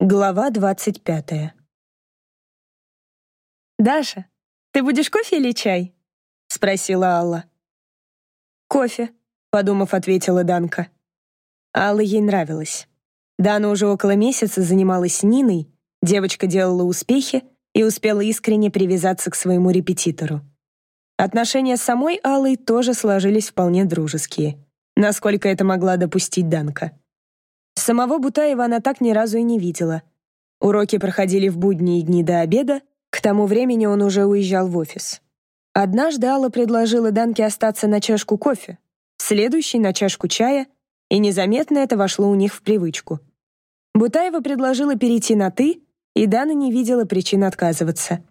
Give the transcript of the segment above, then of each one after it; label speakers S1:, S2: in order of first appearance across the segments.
S1: Глава двадцать пятая.
S2: «Даша, ты будешь кофе или чай?» — спросила Алла.
S1: «Кофе», — подумав, ответила Данка. Алла ей нравилась. Дана уже около месяца занималась с Ниной, девочка делала успехи и успела искренне привязаться к своему репетитору. Отношения с самой Аллой тоже сложились вполне дружеские, насколько это могла допустить Данка. Самого Бутаева она так ни разу и не видела. Уроки проходили в будние дни до обеда, к тому времени он уже уезжал в офис. Однажды Алла предложила Данке остаться на чашку кофе, следующий на чашку чая, и незаметно это вошло у них в привычку. Бутаева предложила перейти на «ты», и Дана не видела причин отказываться.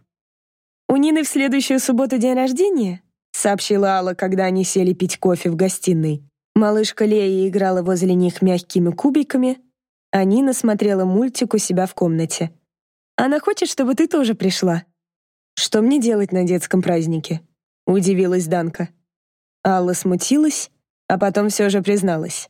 S2: «У Нины в следующую субботу день рождения?» — сообщила Алла, когда они сели пить кофе в гостиной. Малышка Лея играла возле них мягкими кубиками, а Нина смотрела мультик у себя в комнате. «Она хочет, чтобы ты тоже пришла».
S1: «Что мне делать на детском празднике?» — удивилась Данка. Алла смутилась, а потом все же призналась.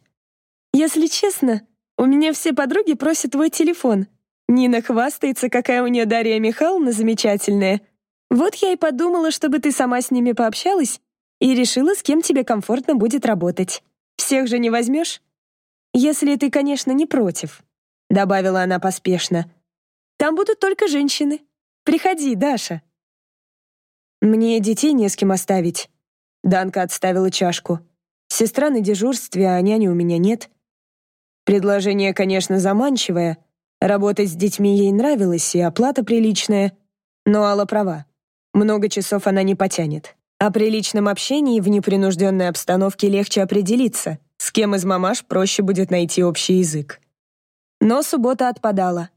S2: «Если честно, у меня все подруги просят твой телефон. Нина хвастается, какая у нее Дарья Михайловна замечательная. Вот я и подумала, чтобы ты сама с ними пообщалась и решила, с кем тебе комфортно будет работать. Всех же не возьмешь? Если ты, конечно, не против», — добавила она поспешно. «Там будут только женщины. Приходи, Даша».
S1: «Мне детей не с кем оставить». Данка отставила чашку. «Сестра на дежурстве, а няни у меня нет». Предложение, конечно, заманчивое. Работать с детьми ей нравилось, и оплата приличная. Но Алла права. Много часов она не потянет. О приличном общении в непринужденной обстановке легче определиться, с кем из мамаш проще будет найти общий язык. Но суббота отпадала.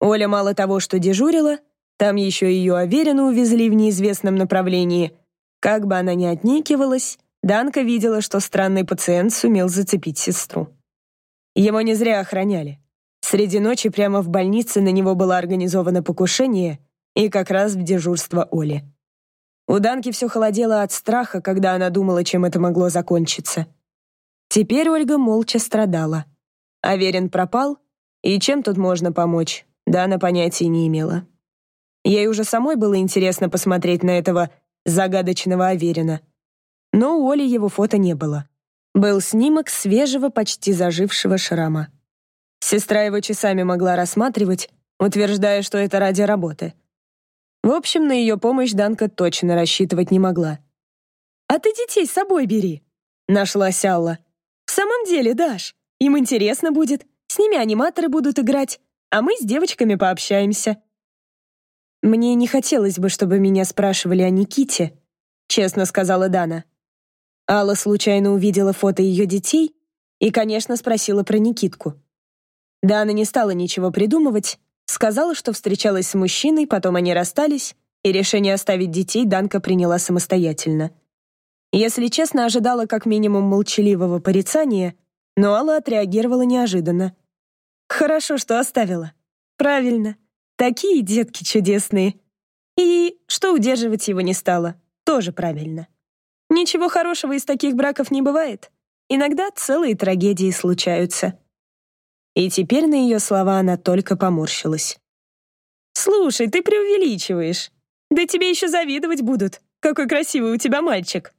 S1: Оля мало того, что дежурила, там еще ее Аверину увезли в неизвестном направлении. Как бы она ни отнекивалась, Данка видела, что странный пациент сумел зацепить сестру. Его не зря охраняли. Среди ночи прямо в больнице на него было организовано покушение, и как раз в дежурство Оли. У Данки все холодело от страха, когда она думала, чем это могло закончиться. Теперь Ольга молча страдала. Аверин пропал, и чем тут можно помочь, Дана понятия не имела. Ей уже самой было интересно посмотреть на этого загадочного Аверина. Но у Оли его фото не было. Был снимок свежего, почти зажившего шрама. Сестра его часами могла рассматривать, утверждая, что это ради работы — в общем, на ее помощь Данка точно рассчитывать не могла.
S2: «А ты детей с собой бери», — нашлась Алла. «В самом деле, Даш, им интересно будет. С ними аниматоры будут играть, а мы с девочками пообщаемся».
S1: «Мне не хотелось бы, чтобы меня спрашивали о Никите», — честно сказала Дана. Алла случайно увидела фото ее детей и, конечно, спросила про Никитку. Дана не стала ничего придумывать, Сказала, что встречалась с мужчиной, потом они расстались, и решение оставить детей Данка приняла самостоятельно. Если честно, ожидала как минимум молчаливого порицания, но Алла отреагировала неожиданно. «Хорошо, что оставила. Правильно. Такие детки чудесные. И что удерживать его не стало, тоже правильно. Ничего хорошего из таких браков не бывает. Иногда целые трагедии случаются». И теперь на ее слова она только поморщилась.
S2: «Слушай, ты преувеличиваешь. Да тебе еще завидовать будут. Какой красивый у тебя мальчик.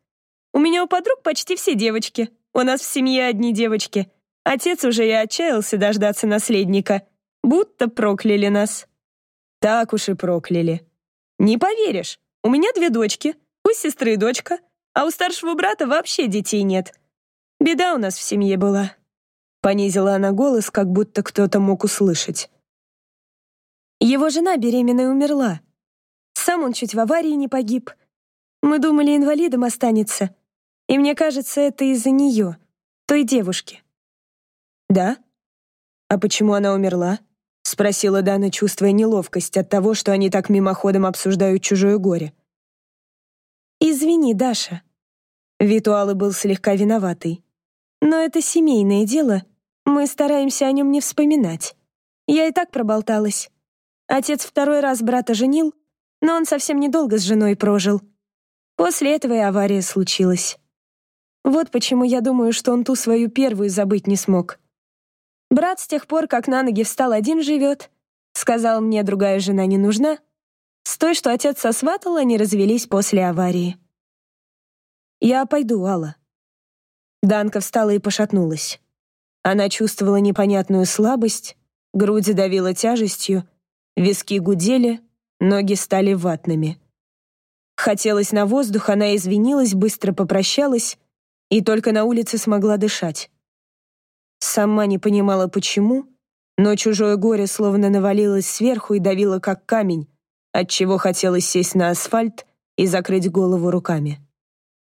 S2: У меня у подруг почти все девочки. У нас в семье одни девочки. Отец уже и отчаялся дождаться наследника. Будто прокляли нас».
S1: «Так уж и прокляли».
S2: «Не поверишь, у меня две дочки. У сестры дочка, а у старшего брата вообще детей нет. Беда у нас в семье была».
S1: Понизила она голос, как будто кто-то мог услышать.
S2: Его жена беременная умерла. Сам он чуть в аварии не погиб. Мы думали, инвалидом останется. И мне кажется, это из-за нее, той девушки.
S1: Да? А почему она умерла? Спросила Дана, чувствуя неловкость от того, что они так мимоходом обсуждают чужое горе.
S2: «Извини, Даша». Витуалы был слегка виноватый. «Но это семейное дело, мы стараемся о нем не вспоминать. Я и так проболталась. Отец второй раз брата женил, но он совсем недолго с женой прожил. После этого и авария случилась. Вот почему я думаю, что он ту свою первую забыть не смог. Брат с тех пор, как на ноги встал, один живет,
S1: сказал мне, другая жена не нужна. С той, что отец сосватал, они развелись после аварии. «Я пойду, Алла». Данка встала и пошатнулась. Она чувствовала непонятную слабость, грудь давила тяжестью, виски гудели, ноги стали ватными. Хотелось на воздух, она извинилась, быстро попрощалась и только на улице смогла дышать. Сама не понимала, почему, но чужое горе словно навалилось сверху и давило как камень, отчего хотелось сесть на асфальт и закрыть голову руками.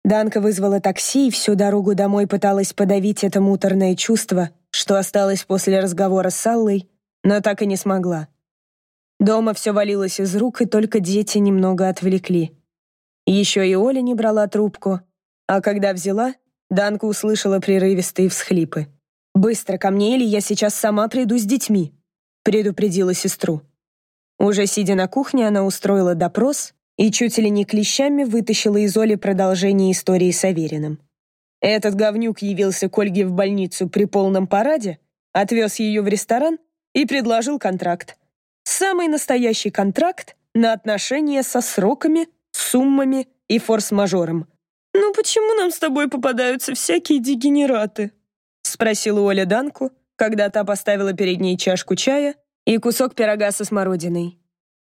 S1: Данка вызвала такси и всю дорогу домой пыталась подавить это муторное чувство, что осталось после разговора с Аллой, но так и не смогла. Дома все валилось из рук, и только дети немного отвлекли. Еще и Оля не брала трубку, а когда взяла, Данка услышала прерывистые всхлипы. «Быстро ко мне, или я сейчас сама приду с детьми», — предупредила сестру. Уже сидя на кухне, она устроила допрос и чуть ли не клещами вытащила из Оли продолжение истории с Авериным. Этот говнюк явился к Ольге в больницу при полном параде, отвез ее в ресторан и предложил контракт. Самый настоящий контракт на отношения со сроками, суммами и форс-мажором. «Ну почему нам с тобой попадаются всякие дегенераты?» спросила Оля Данку, когда та поставила перед ней чашку чая и кусок пирога со смородиной.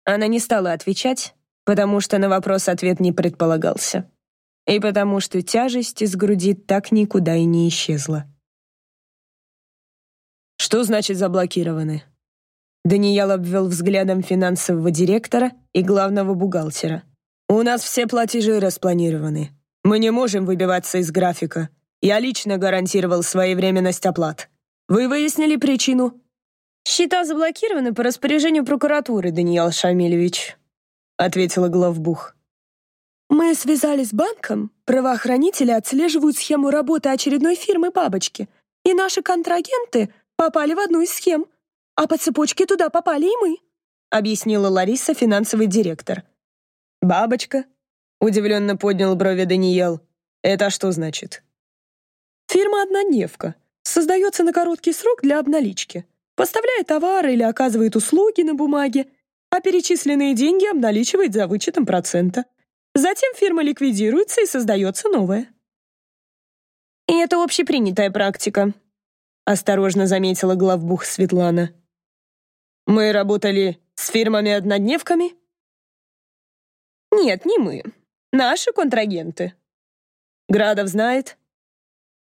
S1: Она не стала отвечать, потому что на вопрос ответ не предполагался. И потому что тяжесть из груди так никуда и не исчезла. «Что значит заблокированы?» Даниэл обвел взглядом финансового директора и главного бухгалтера. «У нас все платежи распланированы. Мы не можем выбиваться из графика. Я лично гарантировал своевременность оплат. Вы выяснили причину?» «Счета заблокированы по распоряжению прокуратуры, Даниил Шамилевич», ответила главбух. «Мы связались с банком, правоохранители отслеживают схему работы очередной фирмы «Бабочки», и наши контрагенты попали в одну из схем, а по цепочке туда попали и мы», объяснила Лариса, финансовый директор. «Бабочка?» — удивленно поднял брови Даниил. «Это что значит?» «Фирма «Однодневка» создается на короткий срок для обналички, поставляет товары или оказывает услуги на бумаге, а перечисленные деньги обналичивает за вычетом процента. Затем фирма ликвидируется и создается новая. «И это общепринятая практика», — осторожно заметила главбух Светлана. «Мы работали с фирмами-однодневками?» «Нет, не мы. Наши контрагенты». «Градов знает?»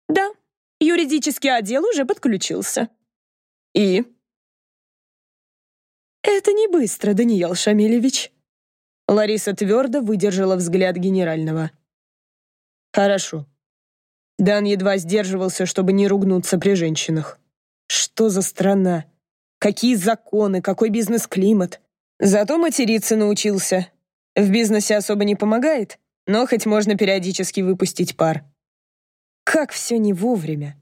S1: «Да, юридический отдел уже подключился». «И?» «Это не быстро, Даниил Шамилевич». Лариса твердо выдержала взгляд генерального. «Хорошо». Дан едва сдерживался, чтобы не ругнуться при женщинах. «Что за страна? Какие законы, какой бизнес-климат? Зато материться научился. В бизнесе особо не помогает, но хоть можно периодически выпустить пар. Как все не вовремя.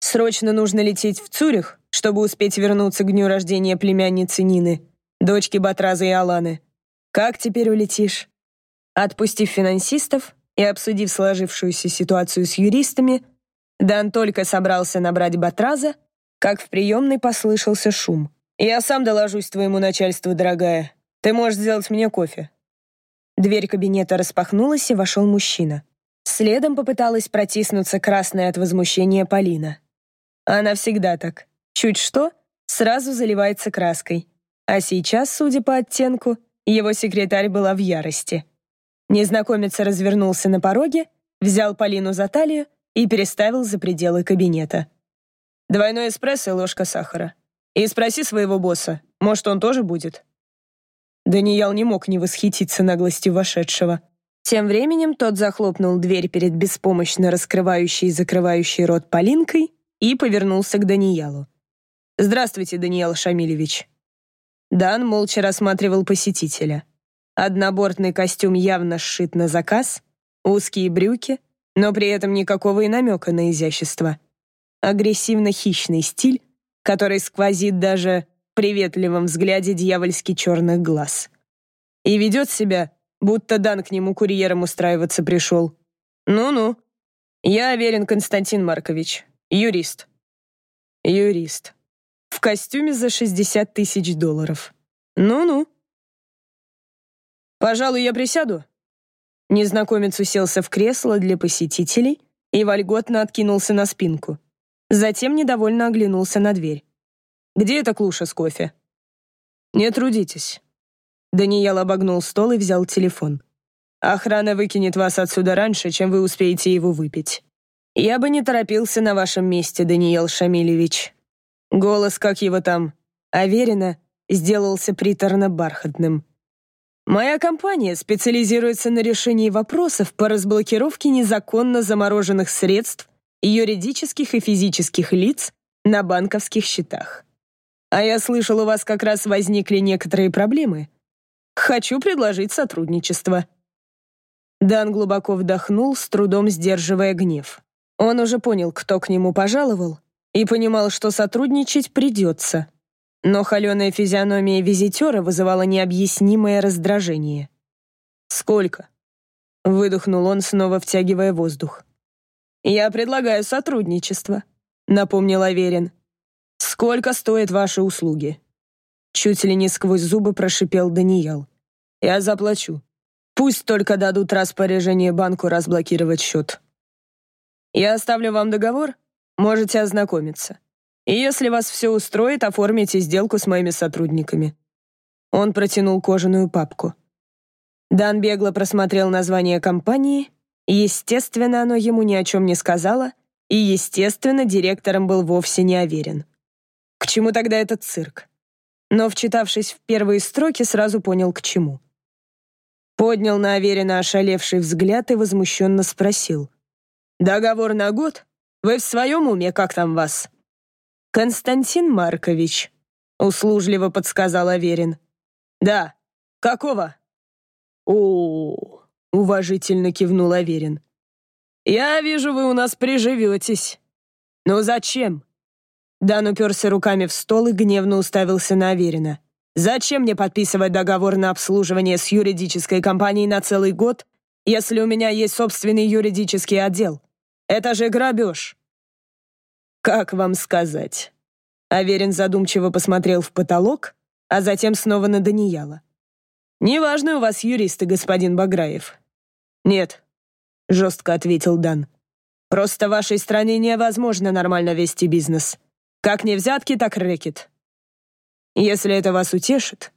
S1: Срочно нужно лететь в Цюрих, чтобы успеть вернуться к дню рождения племянницы Нины, дочки Батраза и Аланы. Как теперь улетишь? Отпустив финансистов и обсудив сложившуюся ситуацию с юристами, Дан только собрался набрать Батраза, как в приемной послышался шум. «Я сам доложусь твоему начальству, дорогая. Ты можешь сделать мне кофе». Дверь кабинета распахнулась, и вошел мужчина. Следом попыталась протиснуться красная от возмущения Полина. Она всегда так. Чуть что, сразу заливается краской. А сейчас, судя по оттенку, его секретарь была в ярости. Незнакомец развернулся на пороге, взял Полину за талию и переставил за пределы кабинета. «Двойной эспрессо и ложка сахара. И спроси своего босса, может, он тоже будет?» Даниэл не мог не восхититься наглостью вошедшего. Тем временем тот захлопнул дверь перед беспомощно раскрывающей и закрывающей рот Полинкой и повернулся к Даниэлу. «Здравствуйте, Даниэл Шамилевич». Дан молча рассматривал посетителя. Однобортный костюм явно сшит на заказ, узкие брюки, но при этом никакого и намека на изящество. Агрессивно-хищный стиль, который сквозит даже в приветливом взгляде дьявольски черных глаз. И ведет себя, будто Дан к нему курьером устраиваться пришел. «Ну-ну, я Аверин Константин Маркович, Юрист. Юрист. В костюме за 60 тысяч долларов. Ну-ну. Пожалуй, я присяду. Незнакомец уселся в кресло для посетителей и вольготно откинулся на спинку. Затем недовольно оглянулся на дверь. «Где эта клуша с кофе?» «Не трудитесь». Даниэл обогнул стол и взял телефон. «Охрана выкинет вас отсюда раньше, чем вы успеете его выпить. Я бы не торопился на вашем месте, Даниил Шамилевич». Голос, как его там, Аверина, сделался приторно-бархатным. «Моя компания специализируется на решении вопросов по разблокировке незаконно замороженных средств юридических и физических лиц на банковских счетах. А я слышал, у вас как раз возникли некоторые проблемы. Хочу предложить сотрудничество». Дан глубоко вдохнул, с трудом сдерживая гнев. Он уже понял, кто к нему пожаловал, и понимал, что сотрудничать придется. Но холеная физиономия визитера вызывала необъяснимое раздражение. «Сколько?» — выдохнул он, снова втягивая воздух. «Я предлагаю сотрудничество», — напомнил Аверин. «Сколько стоят ваши услуги?» Чуть ли не сквозь зубы прошипел Даниэл. «Я заплачу. Пусть только дадут распоряжение банку разблокировать счет. Я оставлю вам договор, можете ознакомиться. И если вас все устроит, оформите сделку с моими сотрудниками». Он протянул кожаную папку. Дан бегло просмотрел название компании Естественно, оно ему ни о чем не сказала, и, естественно, директором был вовсе не уверен. К чему тогда этот цирк? Но, вчитавшись в первые строки, сразу понял, к чему. Поднял на Аверина ошалевший взгляд и возмущенно спросил. «Договор на год? Вы в своем уме, как там вас?» «Константин Маркович», — услужливо подсказал Аверин. «Да. Какого?» «О-о-о!» — уважительно кивнул Аверин. «Я вижу, вы у нас приживетесь. Но зачем?» Дан уперся руками в стол и гневно уставился на Аверина. «Зачем мне подписывать договор на обслуживание с юридической компанией на целый год, если у меня есть собственный юридический отдел? Это же грабеж!» «Как вам сказать?» Аверин задумчиво посмотрел в потолок, а затем снова на Даниэла. «Неважно у вас юристы, господин Баграев. «Нет», — жестко ответил Дан. «Просто в вашей стране невозможно нормально вести бизнес. Как не взятки, так рэкет. Если это вас утешит...»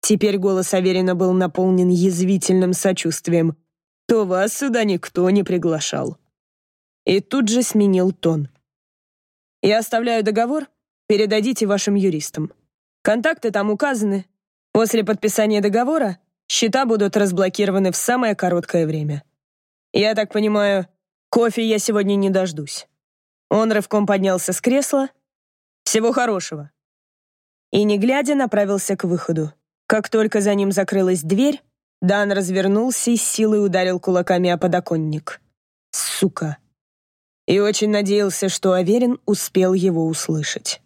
S1: Теперь голос Аверина был наполнен язвительным сочувствием. «То вас сюда никто не приглашал». И тут же сменил тон. «Я оставляю договор, передадите вашим юристам. Контакты там указаны. После подписания договора Счета будут разблокированы в самое короткое время. Я так понимаю, кофе я сегодня не дождусь. Он рывком поднялся с кресла. Всего хорошего. И, не глядя, направился к выходу. Как только за ним закрылась дверь, Дан развернулся и с силой ударил кулаками о подоконник. Сука. И очень надеялся, что Аверин успел его услышать.